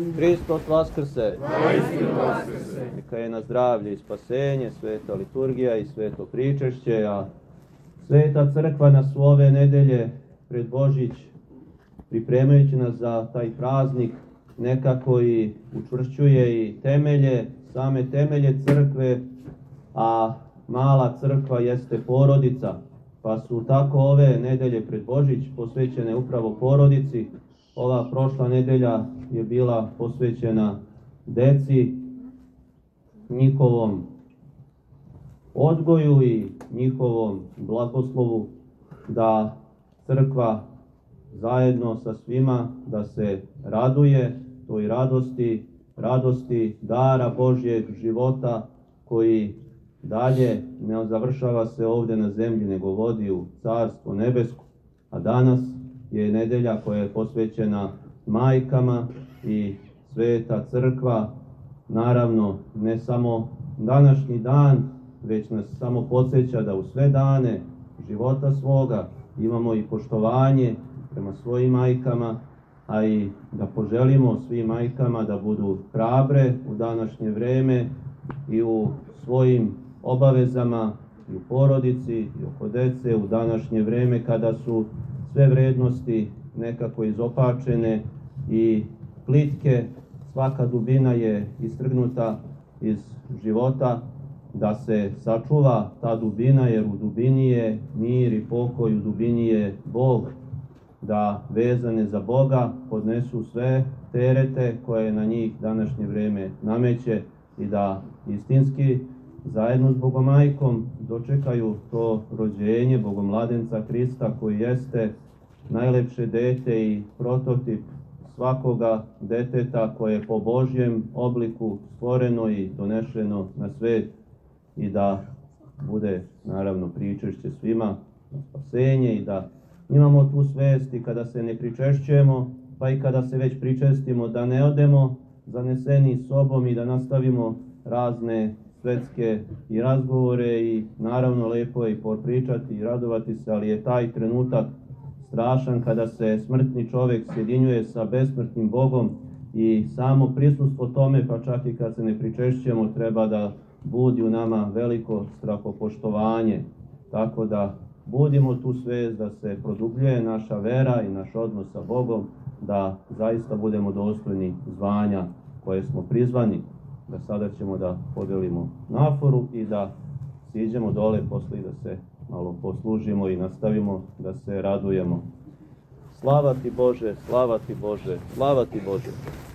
Hristos Vaskrse! Neka je na zdravlje i spasenje, sveta liturgija i sveto pričešće, a sveta crkva nas u ove nedelje pred Božić, pripremajući nas za taj praznik, nekako i učvršćuje i temelje, same temelje crkve, a mala crkva jeste porodica, pa su tako ove nedelje pred Božić posvećene upravo porodici. Ova prošla nedelja je bila posvećena deci, njihovom odgoju i njihovom blagoslovu da crkva zajedno sa svima da se raduje toj radosti, radosti dara Božjeg života koji dalje ne završava se ovde na zemlji, nego vodi u carstvo nebesko. A danas je nedelja koja je posvećena majkama i sveta crkva, naravno ne samo današnji dan, već nas samo podsjeća da u sve dane života svoga imamo i poštovanje prema svojim majkama, a i da poželimo svim majkama da budu hrabre u današnje vreme i u svojim obavezama i u porodici i oko dece u današnje vreme kada su sve vrednosti nekako izopačene i plitke, svaka dubina je istrgnuta iz života, da se sačuva ta dubina, jer u dubini je mir i pokoj, u dubini je Bog, da vezane za Boga podnesu sve terete koje na njih današnje vreme nameće i da istinski zajedno s Bogomajkom dočekaju to rođenje Bogomladenca Hrista koji jeste najlepše dete i prototip svakoga deteta koje je po Božjem obliku stvoreno i donešeno na svet i da bude naravno pričešće svima na spasenje i da imamo tu svest i kada se ne pričešćujemo, pa i kada se već pričestimo, da ne odemo zaneseni sobom i da nastavimo razne svetske i razgovore i naravno lepo je i popričati i radovati se, ali je taj trenutak strašan kada se smrtni čovek sjedinjuje sa besmrtnim Bogom i samo prisustvo tome, pa čak i kad se ne pričešćujemo, treba da budi u nama veliko strahopoštovanje. Tako da budimo tu svest da se produbljuje naša vera i naš odnos sa Bogom, da zaista budemo dostojni zvanja koje smo prizvani, da sada ćemo da podelimo naforu i da siđemo dole posle i da se malo poslužimo i nastavimo da se radujemo. Slava ti Bože, slava ti Bože, slava ti Bože.